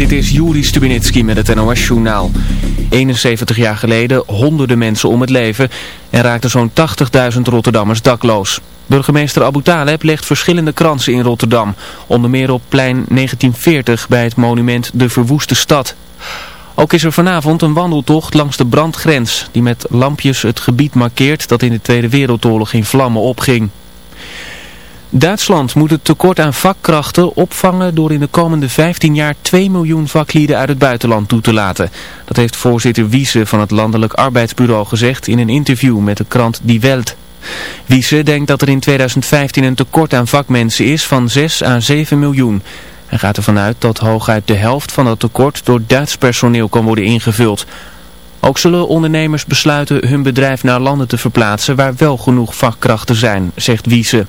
Dit is Juri Stubinitski met het NOS-journaal. 71 jaar geleden honderden mensen om het leven en raakten zo'n 80.000 Rotterdammers dakloos. Burgemeester Abu Taleb legt verschillende kransen in Rotterdam. Onder meer op plein 1940 bij het monument De Verwoeste Stad. Ook is er vanavond een wandeltocht langs de brandgrens die met lampjes het gebied markeert dat in de Tweede Wereldoorlog in vlammen opging. Duitsland moet het tekort aan vakkrachten opvangen door in de komende 15 jaar 2 miljoen vaklieden uit het buitenland toe te laten. Dat heeft voorzitter Wiese van het Landelijk Arbeidsbureau gezegd in een interview met de krant Die Welt. Wiese denkt dat er in 2015 een tekort aan vakmensen is van 6 à 7 miljoen. Hij gaat ervan uit dat hooguit de helft van dat tekort door Duits personeel kan worden ingevuld. Ook zullen ondernemers besluiten hun bedrijf naar landen te verplaatsen waar wel genoeg vakkrachten zijn, zegt Wiese.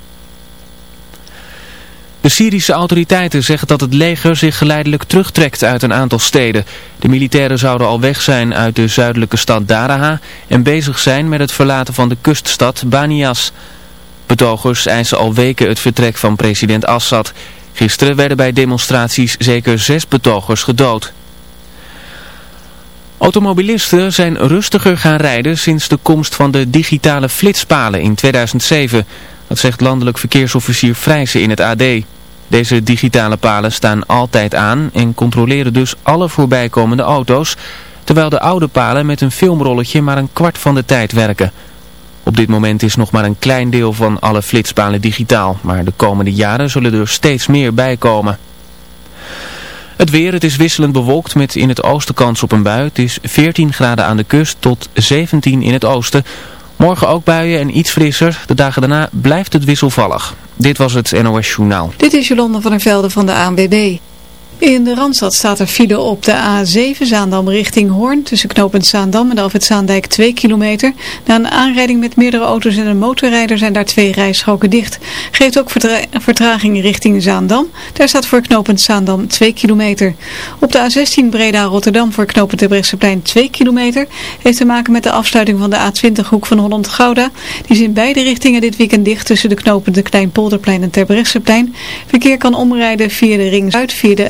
De Syrische autoriteiten zeggen dat het leger zich geleidelijk terugtrekt uit een aantal steden. De militairen zouden al weg zijn uit de zuidelijke stad Daraha en bezig zijn met het verlaten van de kuststad Banias. Betogers eisen al weken het vertrek van president Assad. Gisteren werden bij demonstraties zeker zes betogers gedood. Automobilisten zijn rustiger gaan rijden sinds de komst van de digitale flitspalen in 2007... Dat zegt landelijk verkeersofficier Vrijzen in het AD. Deze digitale palen staan altijd aan en controleren dus alle voorbijkomende auto's, terwijl de oude palen met een filmrolletje maar een kwart van de tijd werken. Op dit moment is nog maar een klein deel van alle flitspalen digitaal, maar de komende jaren zullen er steeds meer bijkomen. Het weer, het is wisselend bewolkt met in het oosten kans op een bui. Het is 14 graden aan de kust tot 17 in het oosten. Morgen ook buien en iets frisser. De dagen daarna blijft het wisselvallig. Dit was het NOS Journaal. Dit is Jolanda van der Velde van de ANWB. In de Randstad staat er file op de A7 Zaandam richting Hoorn tussen knooppunt Zaandam en Alfred Zaandijk 2 kilometer. Na een aanrijding met meerdere auto's en een motorrijder zijn daar twee rijstroken dicht. Geeft ook vertraging richting Zaandam. Daar staat voor knooppunt Zaandam 2 kilometer. Op de A16 Breda Rotterdam voor knooppunt Terbrechtseplein 2 kilometer. Heeft te maken met de afsluiting van de A20 hoek van Holland Gouda. Die is in beide richtingen dit weekend dicht tussen de knooppunten de Kleinpolderplein en Terbrechtseplein. Verkeer kan omrijden via de ring Zuid via de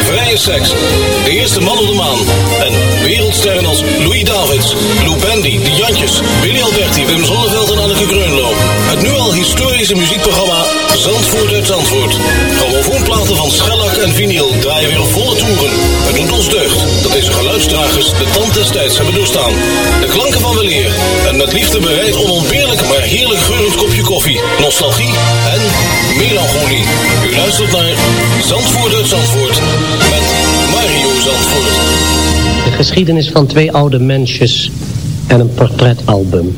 de eerste man op de maan en wereldsterren als Louis Davids, Lou Ben Randy, de Jantjes, Willy Alberti, Wim Zonneveld en Anneke Greunlo. Historische muziekprogramma Zandvoort uit Zandvoort. Grammofoonplaten van schellak en vinyl draaien weer volle toeren. Het doet ons deugd dat deze geluidsdragers de tand des tijds hebben doorstaan. De klanken van weleer en met liefde bereid onontbeerlijk maar heerlijk geurend kopje koffie, nostalgie en melancholie. U luistert naar Zandvoort uit Zandvoort met Mario Zandvoort. De geschiedenis van twee oude mensjes en een portretalbum.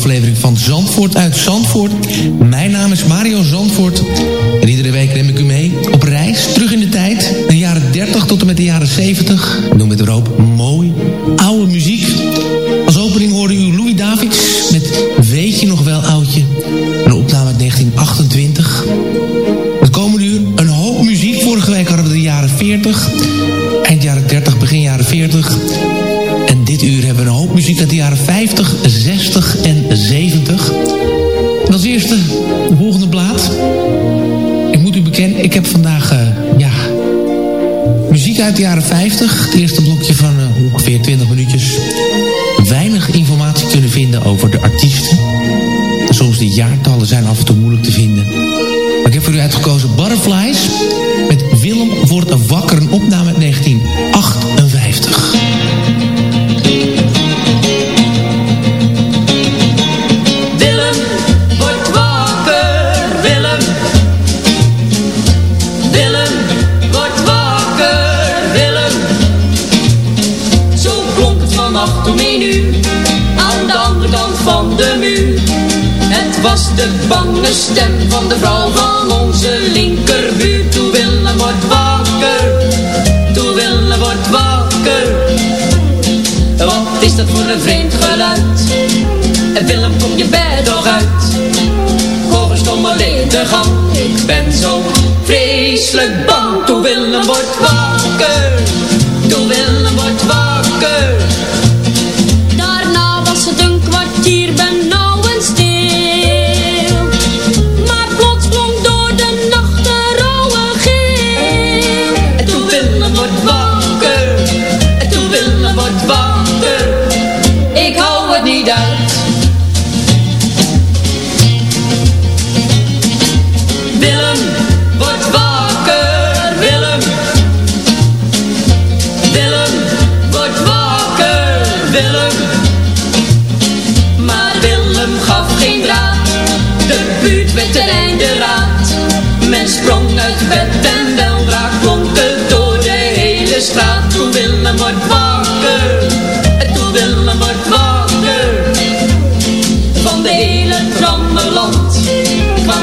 aflevering van Zandvoort uit Zandvoort. Mijn naam is Mario Zandvoort. En iedere week neem ik u mee op reis terug in de tijd. De jaren 30 tot en met de jaren 70. Ik noem het er jaren 50. Het eerste blokje van eh, ongeveer 20 minuutjes. Weinig informatie kunnen vinden over de artiesten. En soms de jaartallen zijn af en toe moeilijk te vinden. Maar ik heb voor u uitgekozen Butterflies. Met Willem wordt wakker, een opname uit 1958. Was de bange stem van de vrouw van onze linkerbuurt. Toe Willem wordt wakker, toe Willem wordt wakker. Wat is dat voor een vreemd geluid? En Willem, kom je bed nog uit? Hoor eens kom alleen te gang. Ik ben zo vreselijk bang. Toe Willem wordt wakker,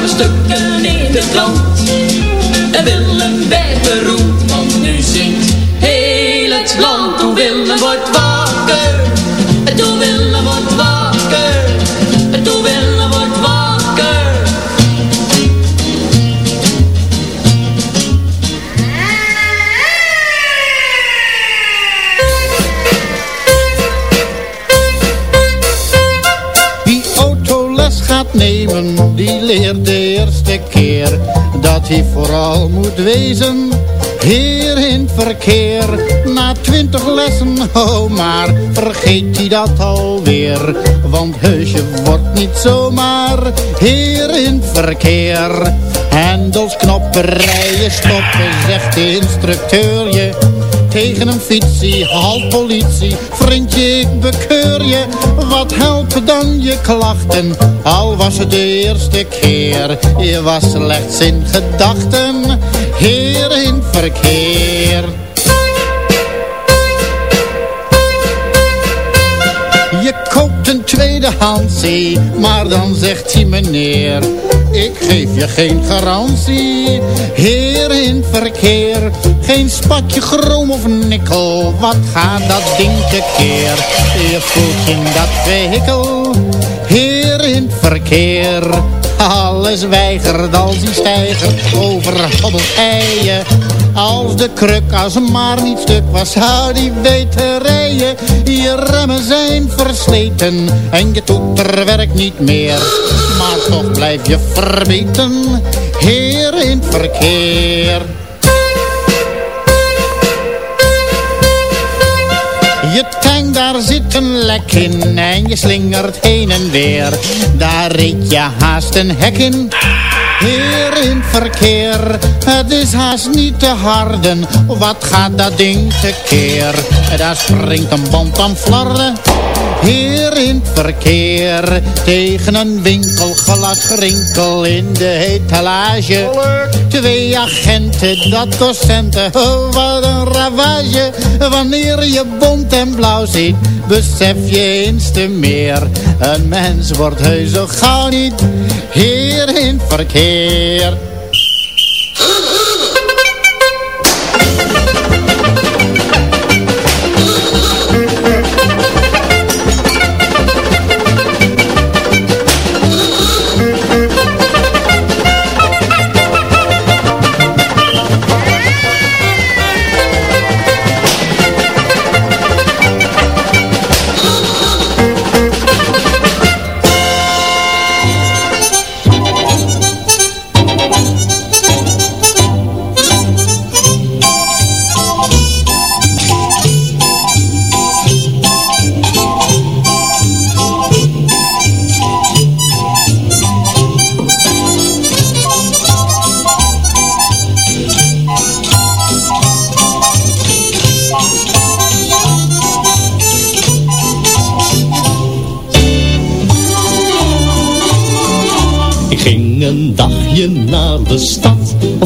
stukken in de krant. En Willem leert de eerste keer dat hij vooral moet wezen. Heer in verkeer, na twintig lessen, oh maar vergeet hij dat alweer. Want heusje wordt niet zomaar heer in verkeer. Hendels, knoppen, rijden, stoppen, zegt de instructeur je. Tegen een fietsie, halt politie, vriendje ik bekeur je. Wat helpen dan je klachten, al was het de eerste keer. Je was slechts in gedachten, heer in verkeer. Tweedehandsie, maar dan zegt hij meneer Ik geef je geen garantie, heer in verkeer Geen spatje chroom of nikkel, wat gaat dat ding tekeer? Je voelt in dat vehikel, heer in verkeer alles weigert als die stijger over eieren. Als de kruk als maar niet stuk was, zou die weten rijden. Je remmen zijn versleten en je toeter werkt niet meer. Maar toch blijf je verbeten, heer in verkeer. Je tank, daar zit een lek in en je slingert heen en weer. Daar reed je haast een hek in. Heer in verkeer, het is haast niet te harden. Wat gaat dat ding tekeer? Daar springt een band aan flarden. Heer in verkeer, tegen een winkelglas gerinkel in de etalage. Twee agenten, dat docenten, oh wat een ravage. Wanneer je bont en blauw ziet, besef je eens te meer. Een mens wordt heus zo gauw niet heer in verkeer.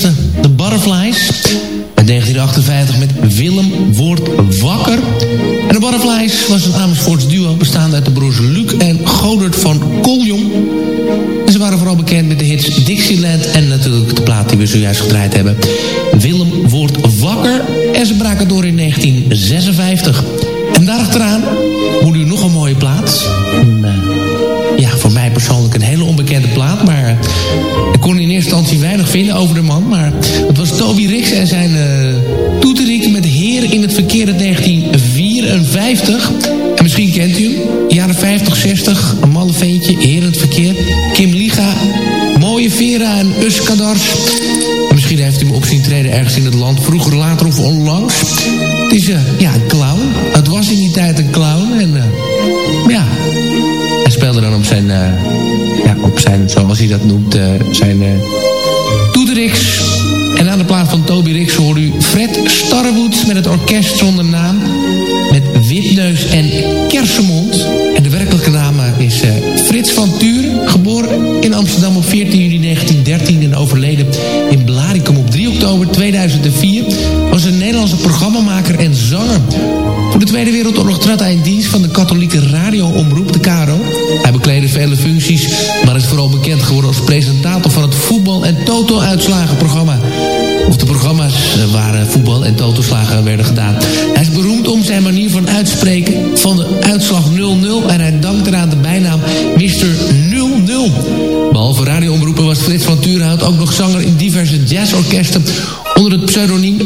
De Butterflies. Uit 1958 met Willem wordt wakker. En de Butterflies was een Amersfoorts duo bestaande uit de broers Luc en Godert van Koljong. En ze waren vooral bekend met de hits Dixieland en natuurlijk de plaat die we zojuist gedraaid hebben. Willem wordt wakker en ze braken door in 1956. En daarachteraan hoorde u nog een mooie plaat. Ja, voor mij persoonlijk een hele onbekende plaat. Maar ik kon in eerste instantie weinig vinden over de man. Misschien heeft u hem op zien treden ergens in het land. Vroeger, later of onlangs. Het is uh, ja, een clown. Het was in die tijd een clown. En uh, ja, hij speelde dan op zijn, uh, ja, op zijn, zoals hij dat noemt, zijn toeterix. En aan de plaat van Toby Rix hoorde u Fred Starwood met het orkest zonder naam. Oktober 2004. Was een Nederlandse programmamaker en zanger. Voor de Tweede Wereldoorlog trad hij in dienst van de katholieke radioomroep, de KRO. Hij bekleedde vele functies, maar is vooral bekend geworden als presentator van het voetbal- en toto-uitslagenprogramma. Of de programma's waar voetbal- en toto-slagen werden gedaan. Hij is beroemd om zijn manier van uitspreken van de uitslag 0-0 en hij dankt eraan de bijnaam Mr. 0-0. Behalve radioomroepen was Frits van Turenhout ook nog zanger in diverse jazzorkesten onder het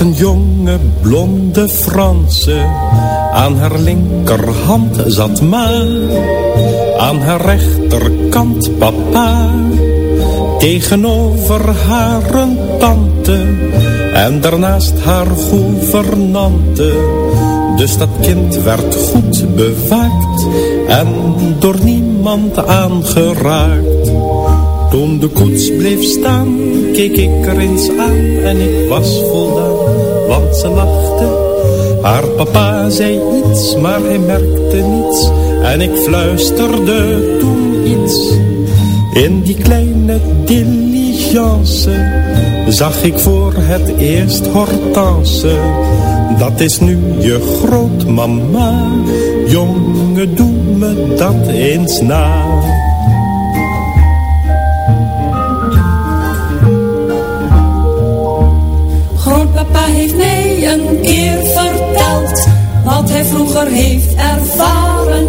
een jonge blonde Franse. Aan haar linkerhand zat ma, aan haar rechterkant papa. Tegenover haar een tante en daarnaast haar gouvernante. Dus dat kind werd goed bewaakt en door niemand aangeraakt. Toen de koets bleef staan, keek ik er eens aan en ik was voldaan, want ze lachte. Haar papa zei iets, maar hij merkte niets en ik fluisterde toen iets. In die kleine diligence zag ik voor het eerst Hortense. Dat is nu je grootmama, jongen doe me dat eens na. Een keer verteld wat hij vroeger heeft ervaren.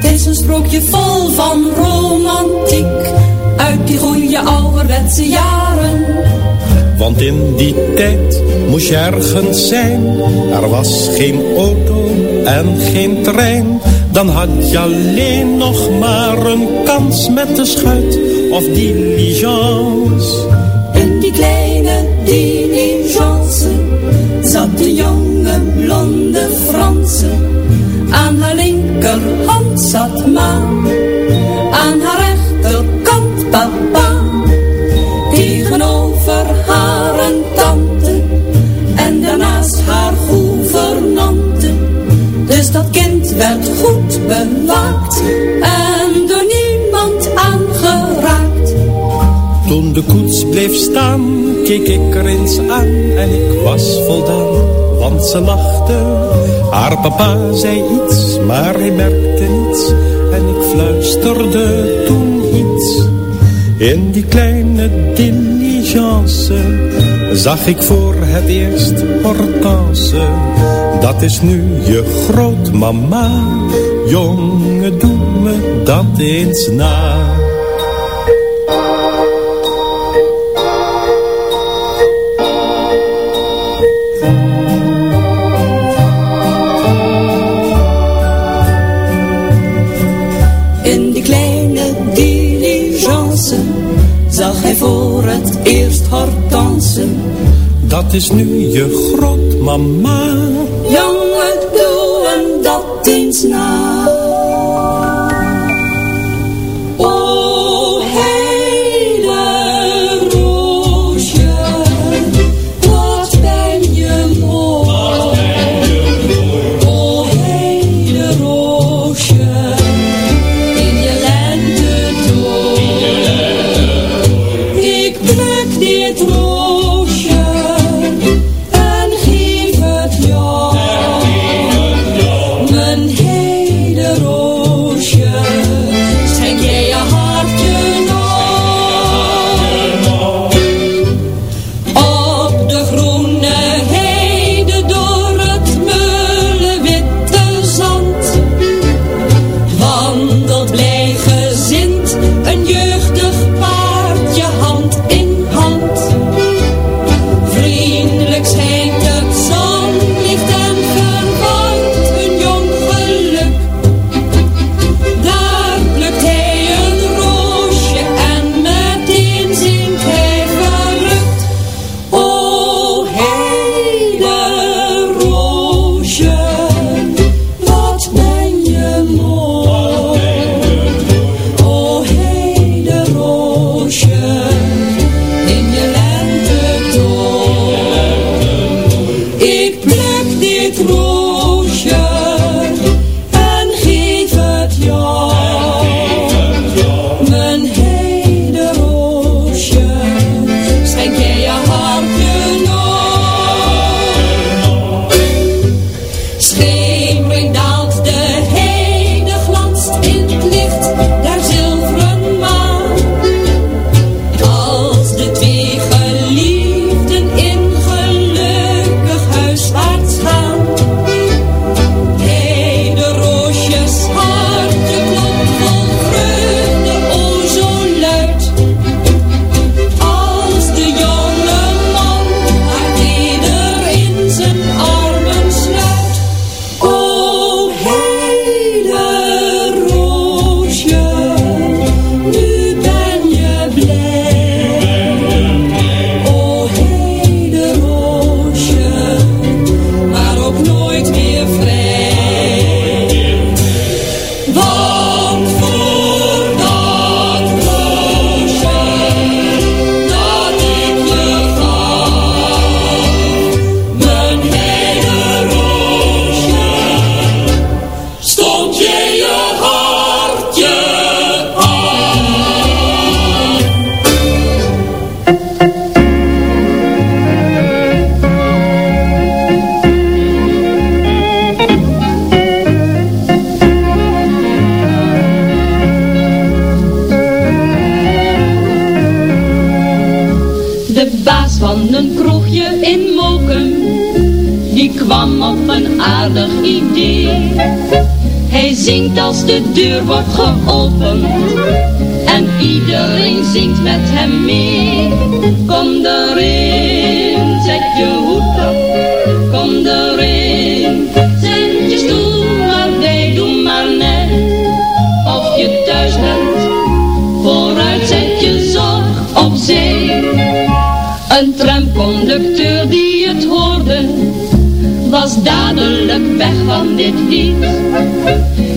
Het is een sprookje vol van romantiek uit die goede ouderwetse jaren. Want in die tijd moest je ergens zijn. Er was geen auto en geen trein. Dan had je alleen nog maar een kans met de schuit of diligence. Aan haar linkerhand zat ma, aan haar rechterkant papa. Tegenover haar een tante en daarnaast haar gouvernante. Dus dat kind werd goed bewaakt en door de koets bleef staan, keek ik er eens aan en ik was voldaan, want ze lachte. Haar papa zei iets, maar hij merkte niets en ik fluisterde toen iets. In die kleine diligence zag ik voor het eerst Hortense. Dat is nu je grootmama, jongen doe me dat eens na. In die kleine diligence zag hij voor het eerst Hortense. Dat is nu je grootmama.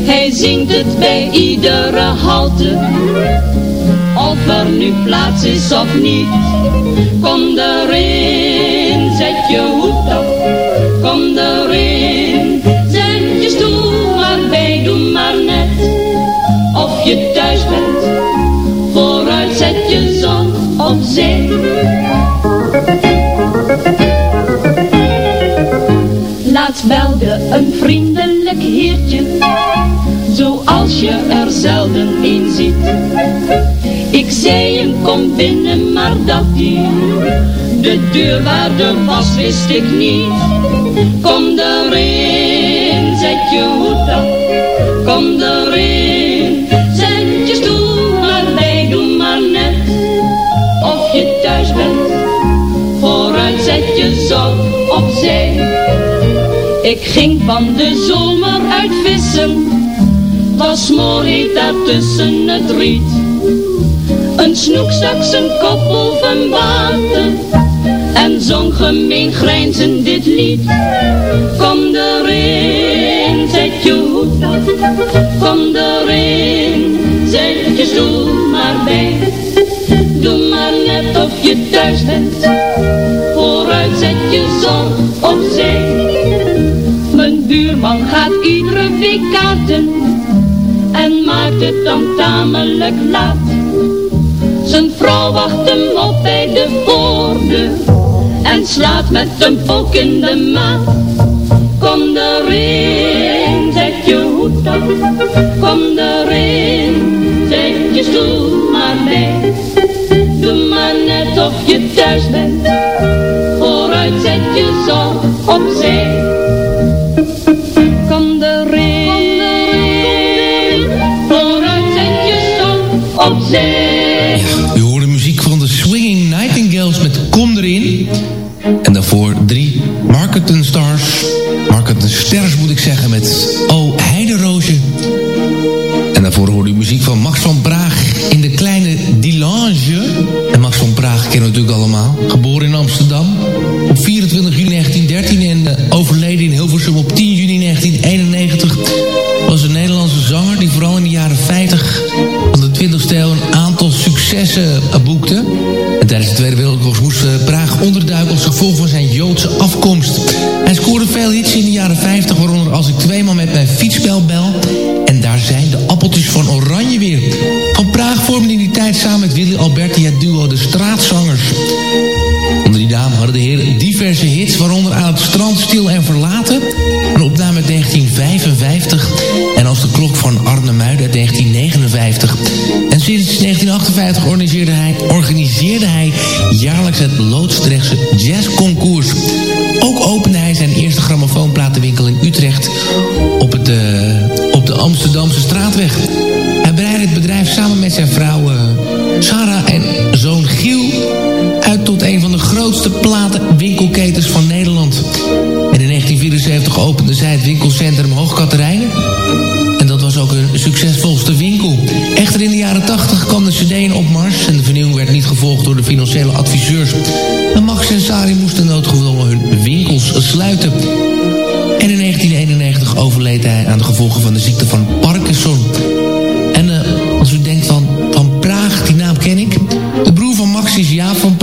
Hij zingt het bij iedere halte, of er nu plaats is of niet. Kom erin, zet je hoed op, kom erin, zet je stoel maar bij, doe maar net, of je thuis bent. Vooruit zet je zon opzij. Laatst belde een vriendelijk heertje, zoals je er zelden een ziet. Ik zei hem kom binnen, maar dat die de deur waar de was wist ik niet. Kom erin, zet je hoed Ik ging van de zomer uit vissen, was mooi daar tussen het riet. Een snoek stak zijn kop boven water en zong gemeen grijnzend dit lied. Kom erin, zet je hoed kom erin, zet je stoel maar bij. Doe maar net of je thuis bent, vooruit zet je zon opzij. Mijn buurman gaat iedere week en maakt het dan tamelijk laat. Zijn vrouw wacht hem op bij de voordeur en slaat met een pook in de maat. Kom erin, zet je hoed op, kom erin, zet je stoel maar bij. Doe maar net of je thuis bent, vooruit zet je zon opzij. Kom Marketing Stars. Moet ik zeggen met O Heideroosje. En daarvoor hoorde u muziek van Max van Praag in de kleine Dilange. En Max van Praag kennen we natuurlijk allemaal. Geboren in Amsterdam op 24 juni 1913 en eh, overleden in Hilversum op 10 juni 1991. Was een Nederlandse zanger die vooral in de jaren 50 van de 20e eeuw een aantal successen eh, boekte. En tijdens de Tweede Wereldoorlog moest eh, Praag onderduiken als gevolg van zijn Joodse afkomst. Platenwinkelketens van Nederland. En in 1974 opende zij het winkelcentrum Hoogkaterijnen. En dat was ook hun succesvolste winkel. Echter in de jaren 80 kwam de cd in opmars... en de vernieuwing werd niet gevolgd door de financiële adviseurs. En Max en Sari moesten noodgedwongen hun winkels sluiten. En in 1991 overleed hij aan de gevolgen van de ziekte van Parkinson. En uh, als u denkt van, van Praag, die naam ken ik. De broer van Max is Jaap van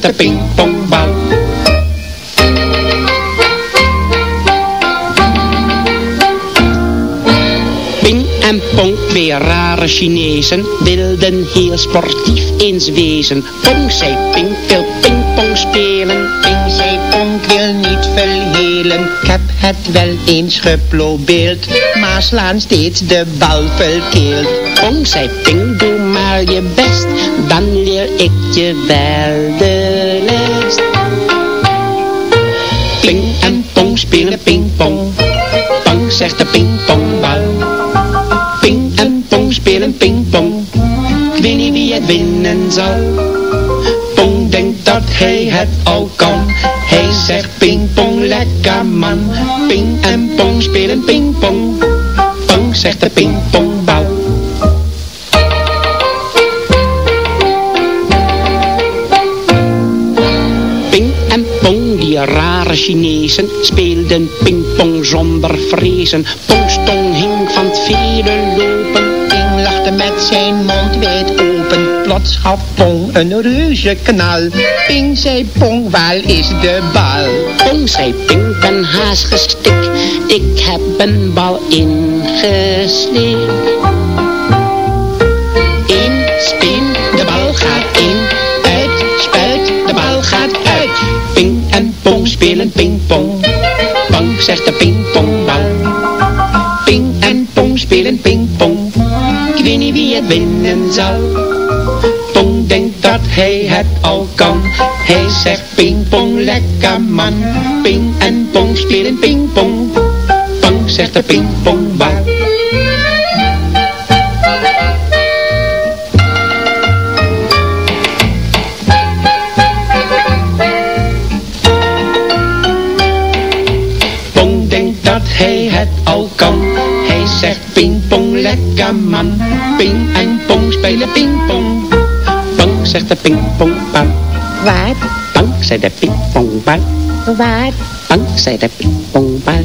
De pingpongbal. Ping en Pong, twee rare Chinezen, wilden heel sportief eens wezen. Pong zei Ping, wil pingpong spelen. Ping zei Pong, wil niet verhelen. Ik heb het wel eens geprobeerd, maar slaan steeds de bal verkeerd. Pong zei Ping, doe je best, dan leer ik je wel de les. Ping en Pong spelen pingpong. Pong zegt de pingpongbal. Ping en Pong spelen pingpong. Ik weet niet wie het winnen zal. Pong denkt dat hij het al kan. Hij zegt pingpong lekker man. Ping en Pong spelen pingpong. Pong zegt de pingpongbal. Chinezen, speelden pingpong zonder vrezen. Pongstong hing van het vele lopen. Ping lachte met zijn mond wijd open. Plots had Pong een reuze knal. Ping zei Pong, waar is de bal? Pong zei Ping, ben haast gestikt. Ik heb een bal ingeslikt. Spelen pingpong. Pong zegt de pingpongbal. Ping en Pong spelen pingpong. Ik weet niet wie het winnen zal. Pong denkt dat hij het al kan. Hij zegt pingpong lekker man. Ping en Pong spelen pingpong. Pong zegt de pingpongbal. Het al kan. Hij zegt pingpong lekker man. Ping en Pong spelen pingpong. Pong zegt de pingpongbal. Waar? Pong zegt de pingpongbal. Waar? Pong zegt de pingpongbal.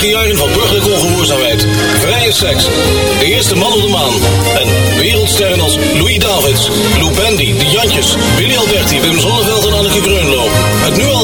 Van burgerlijke ongehoorzaamheid, vrije seks, de eerste man op de maan en wereldsterren als Louis Davids, Lou Bendy, De Jantjes, Willy Alberti, Wim Zonneveld en Anneke Greunlo. Het nu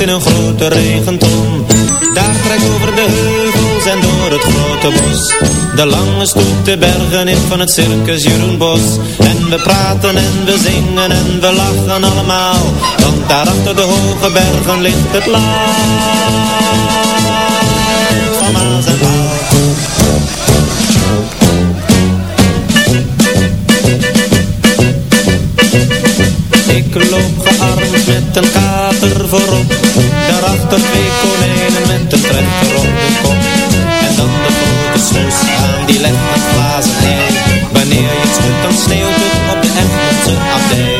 In een grote regenton. Daar trekt over de heuvels en door het grote bos. De lange stoet de bergen in van het circus Jeroen Bos. En we praten en we zingen en we lachen allemaal. Want daar achter de hoge bergen ligt het land van. Ik loop met een kater voorop. Daarachter twee konijnen met een trekker op de kop. En dan de grote snoes aan die legt met glazen Wanneer je het schudt dan sneeuwt het op de Egmondse abdij.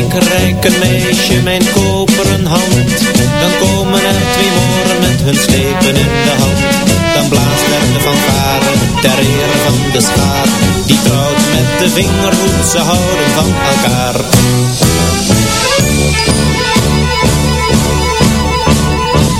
Ik reik een meisje mijn koperen hand. Dan komen er twee moren met hun slepen in de hand. Dan blaast er de fanfare ter ere van de schaar. Die trouwt met de vingerhoed, ze houden van elkaar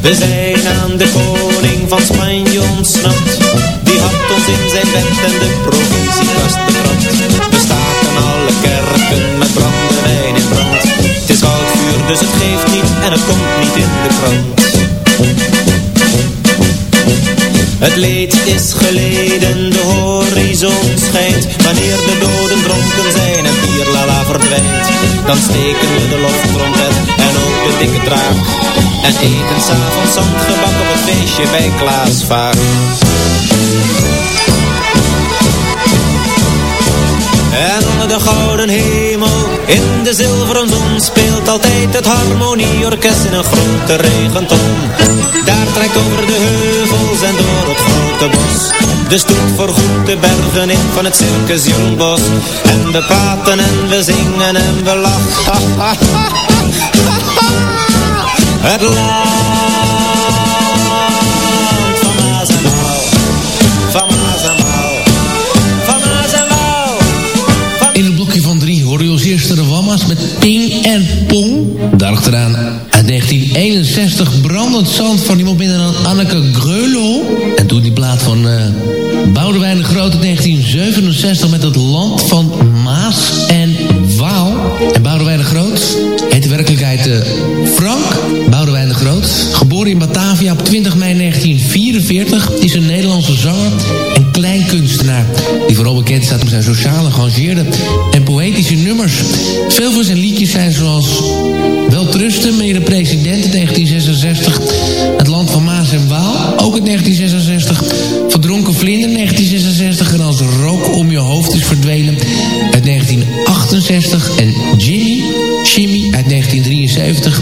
We zijn aan de koning van Spanje ontsnapt. Die had ons in zijn bed en de provisiekast betrapt We staken alle kerken met brandewijn in brand Het is koud vuur dus het geeft niet en het komt niet in de krant. Het leed is geleden, de horizon schijnt. Wanneer de doden dronken zijn en bierlala verdwijnt Dan steken we de loftrompet en ook de dikke draak En eten s'avonds zandgebak op het feestje bij Klaas Vaak. En onder de gouden hemel, in de zilveren zon Speelt altijd het harmonieorkest in een grote regenton. Daar trekt over de heuvels en door het grote bos De stoet voorgoed de bergen in van het circus Jongbos En we praten en we zingen en we lachen Het land van Maas en Waal Van Maas en Waal Van Maas en Waal In het blokje van drie hoorde je als eerste de Wamma's met Ping en Pong. Daarachteraan uit 1961 Brandend Zand van iemand binnen dan Anneke Greulow. En toen die plaat van eh Boudewijn de Groot uit 1967 met het land van 1944 is een Nederlandse zanger en kleinkunstenaar. Die vooral bekend staat om zijn sociale, geëngageerde en poëtische nummers. Veel van zijn liedjes zijn zoals Weltrusten, mede president in 1966. Het land van Maas en Waal, ook in 1966. Verdronken vlinder 1966. En als rook om je hoofd is verdwenen uit 1968. En Jimmy, Jimmy uit 1973.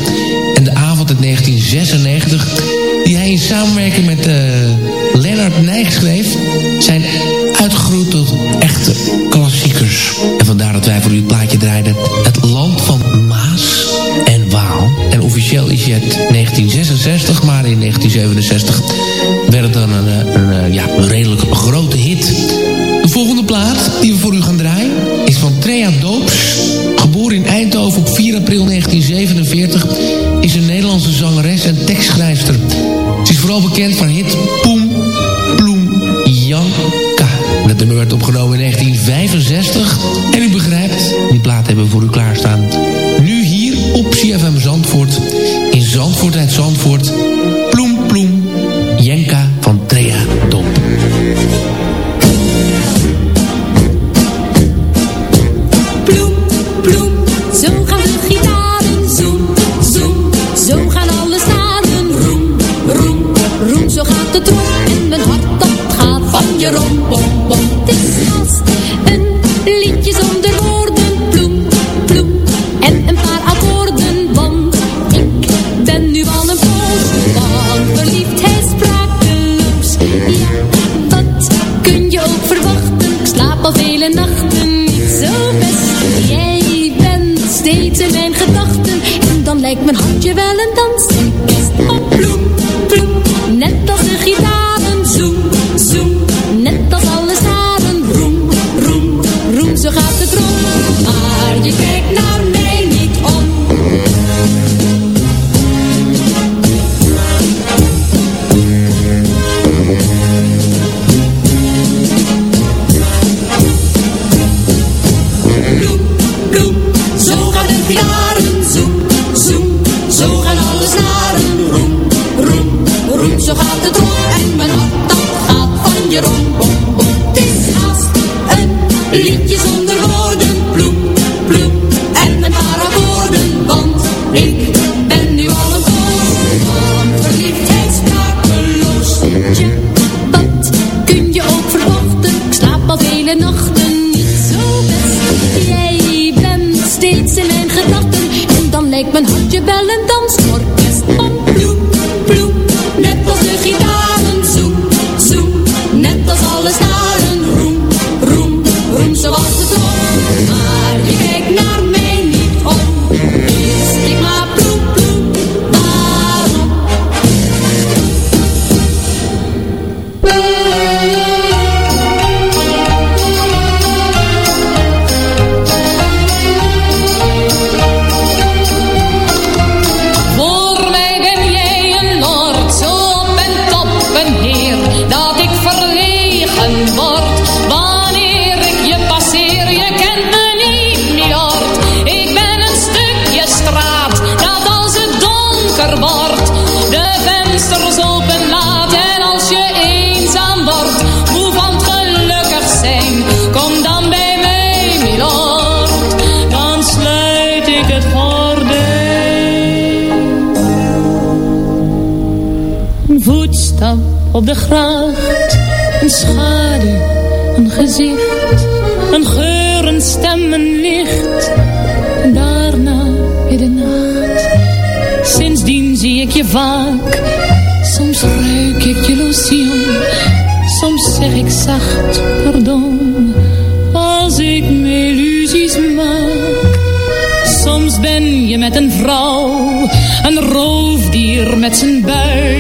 En de avond uit 1996. Die hij in samenwerking met uh, Leonard Nijg schreef. Zijn uitgegroeid tot echte klassiekers. En vandaar dat wij voor u wants to op de gracht. Een schaduw, een gezicht, een geur, een stem, een licht. Daarna weer de nacht. Sindsdien zie ik je vaak. Soms ruik ik je lotion. Soms zeg ik zacht pardon. Als ik me illusies maak. Soms ben je met een vrouw. Een roofdier met zijn buik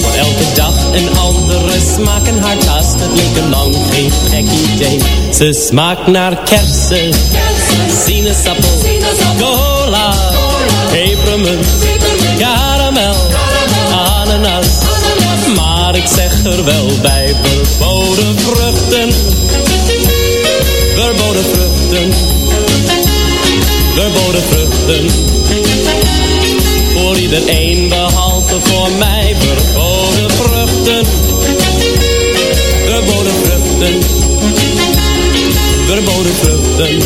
Voor elke dag een andere smaak en haar haast, het leek een lang geen gek idee. Ze smaakt naar kersen, sinaasappel, cola, pepermunt, karamel, ananas. ananas. Maar ik zeg er wel bij, verboden vruchten, verboden vruchten, verboden vruchten. Voor iedereen behalve voor mij, verboden vruchten, verboden vruchten, verboden vruchten.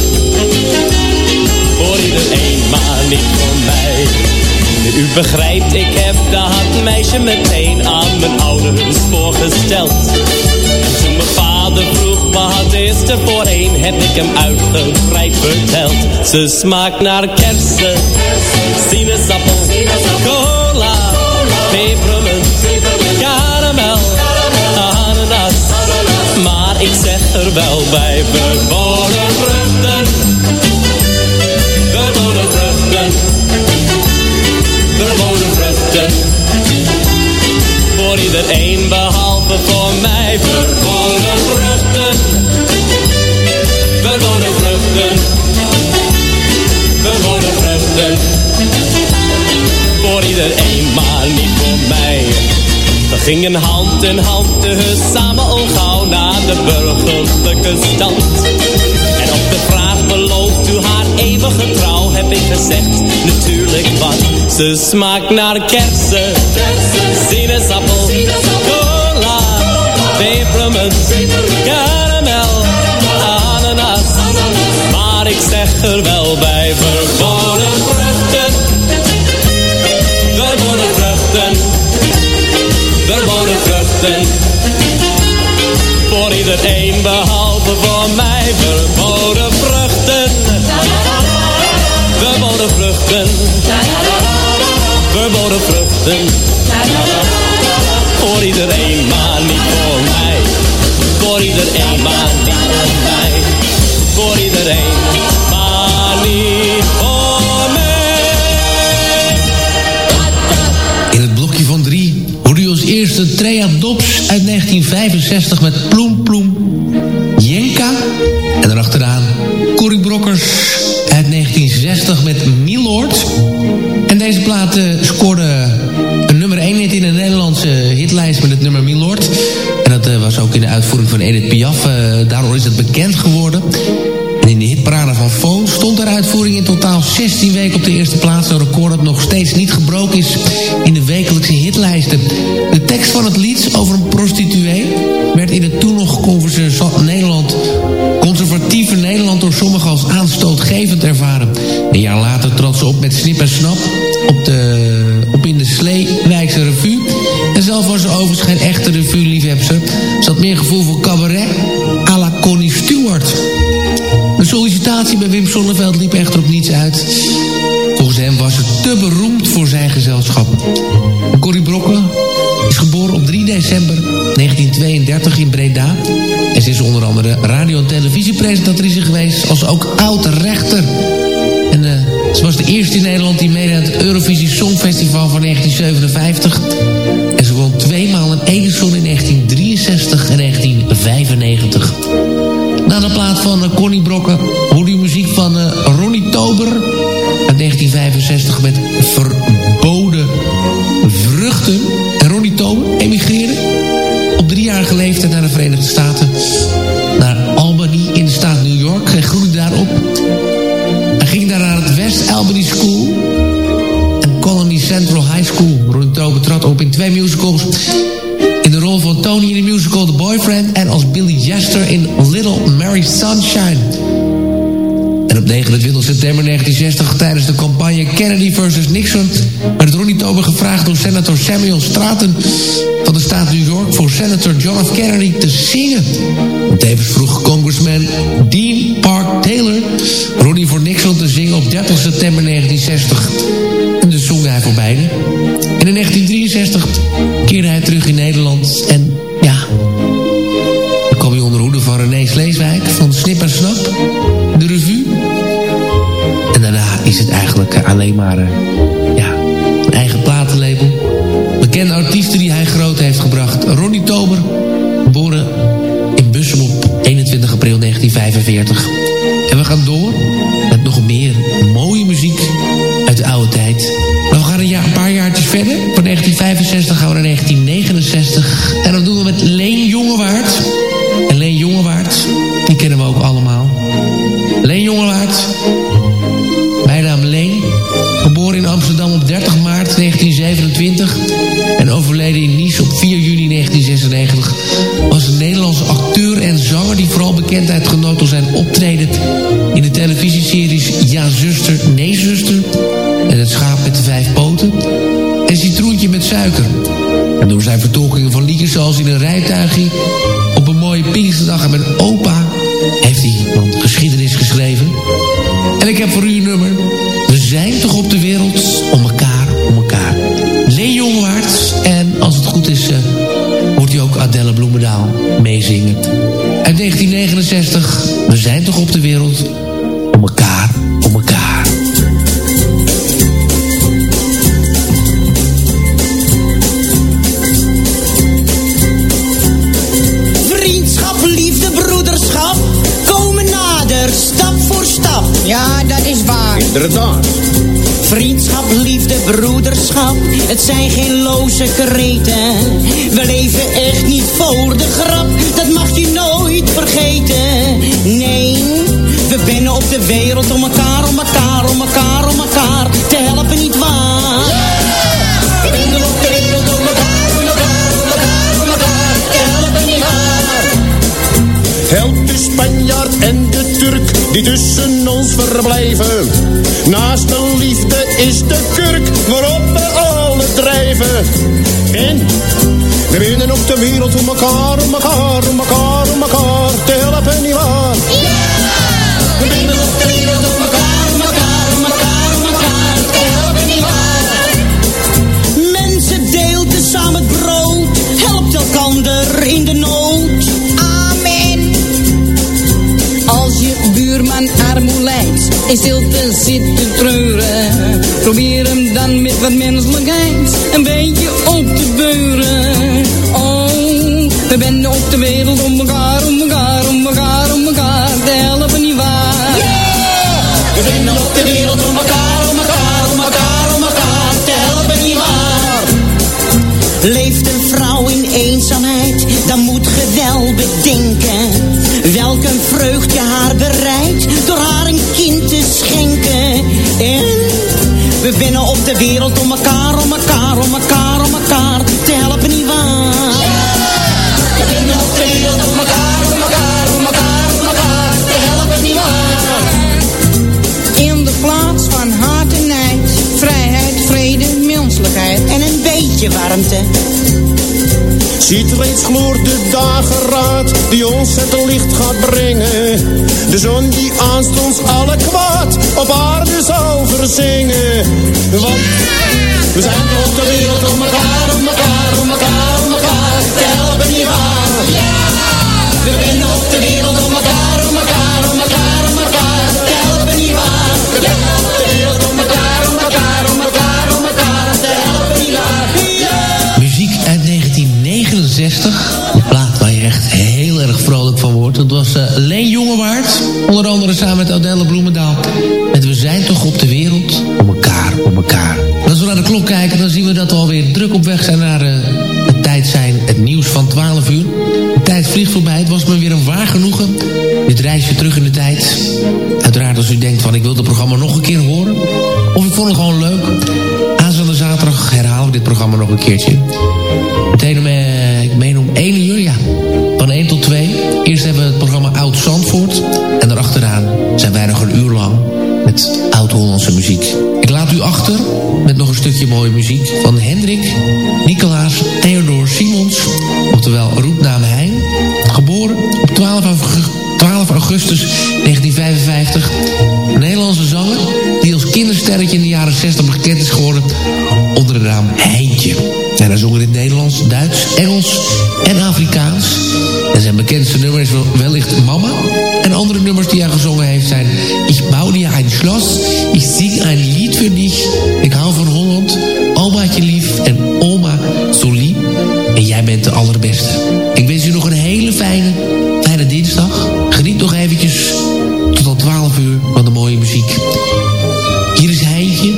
Voor iedereen, maar niet voor mij. U begrijpt, ik heb dat meisje meteen aan mijn ouders voorgesteld. En toen mijn vader vroeg wat is er voor een, heb ik hem uitgebreid verteld. Ze smaakt naar kersen, sinaasappel, cola, pepermunt, karamel, ananas. Maar ik zeg er wel bij, verboden vruchten, verboden vruchten verboden vruchten. Voor iedereen behalve voor mij verboden vruchten. Iedereen, maar niet voor mij. We gingen hand in hand dus samen al gauw naar de burgerlijke stand. En op de vraag belooft u haar eeuwige trouw heb ik gezegd, natuurlijk wat. Ze smaakt naar kersen, sinaasappel, cola, pepermunt, karamel, ananas. Maar ik zeg er wel bij, iedereen behalve voor mij, verboden vruchten. Verboden vruchten. Verboden vruchten. Voor iedereen, maar niet voor mij. Voor iedereen, maar niet voor mij. Eerste Trea Dobbs uit 1965 met Ploem Ploem Jenka. En daarachteraan Corrie Brokkers uit 1960 met Milord. En deze plaat eh, scoorde een nummer 1 hit in de Nederlandse hitlijst met het nummer Milord. En dat eh, was ook in de uitvoering van Edith Piaf. eh, daardoor is het bekend geworden. En in de hitparade van Foon stond er uitvoering in totaal 16 weken op de eerste plaats. Een record dat nog steeds niet gebroken is in de wekelijkse hitlijsten. De tekst van het lied over een prostituee werd in het toen nog Nederland, conservatieve Nederland door sommigen als aanstootgevend ervaren. Een jaar later trad ze op met Snip en Snap op, de, Zonneveld. September 1960 tijdens de campagne Kennedy versus Nixon... werd Ronnie Tober gevraagd door senator Samuel Straten van de staat New York... voor senator John F. Kennedy te zingen. En tevens vroeg congressman Dean Park Taylor... Ronnie voor Nixon te zingen op 30 september 1960. En dus zong hij voor beiden. En in 1963 keerde hij terug in Nederland. En alleen maar eh, ja, een eigen platenlabel. Bekende artiesten die hij groot heeft Ronnie Tober, geboren in Bussum op 21 april 1945. En we gaan door Inderdaad. Vriendschap, liefde, broederschap, het zijn geen loze kreten. We leven echt niet voor de grap, dat mag je nooit vergeten. Nee, we binnen op de wereld om elkaar, om elkaar, om elkaar, om elkaar te helpen, niet waar? We binnen op de wereld om elkaar, om elkaar, om elkaar, om elkaar te helpen, niet waar? Help de Spanjaard en de Turk die tussen ons verblijven. Naast de liefde is de kurk waarop we alle drijven. En we winnen op de wereld om elkaar, om elkaar, om elkaar, om elkaar te helpen, nietwaar? Te treuren. Probeer hem dan met wat menselijkheid we binnen op de wereld om elkaar, om elkaar, om elkaar, om elkaar te helpen, niet waar? We binnen op de wereld om elkaar, om elkaar, om elkaar, om elkaar te helpen, niet waar? In de plaats van haat en nijd, vrijheid, vrede, menselijkheid. En een beetje warmte. Ziet reeds gloort de dageraad die ons het licht gaat brengen. De zon die aanst ons alle kwaad op aarde zal verzingen. Want we zijn op de wereld om elkaar, om elkaar, om elkaar, om elkaar helpen, niet waar? We binnen op de wereld heel erg vrolijk van wordt. Dat was uh, Leen Jongewaard. Onder andere samen met Adelle Bloemendaal. Met We zijn toch op de wereld om elkaar, om elkaar. Als we naar de klok kijken, dan zien we dat we alweer druk op weg zijn naar uh, het tijd zijn. Het nieuws van 12 uur. De tijd vliegt voorbij. Het was me weer een waar genoegen. Dit reisje terug in de tijd. Uiteraard als u denkt van ik wil het programma nog een keer horen. Of ik vond het gewoon leuk. Aanstaande zaterdag herhalen we dit programma nog een keertje. Meteen om, mooie muziek van en jij bent de allerbeste. beste. Ik wens u nog een hele fijne, fijne dinsdag. Geniet nog eventjes tot al 12 uur van de mooie muziek. Hier is Heintje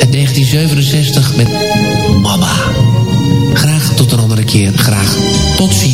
uit 1967 met Mama. Graag tot een andere keer. Graag tot ziens.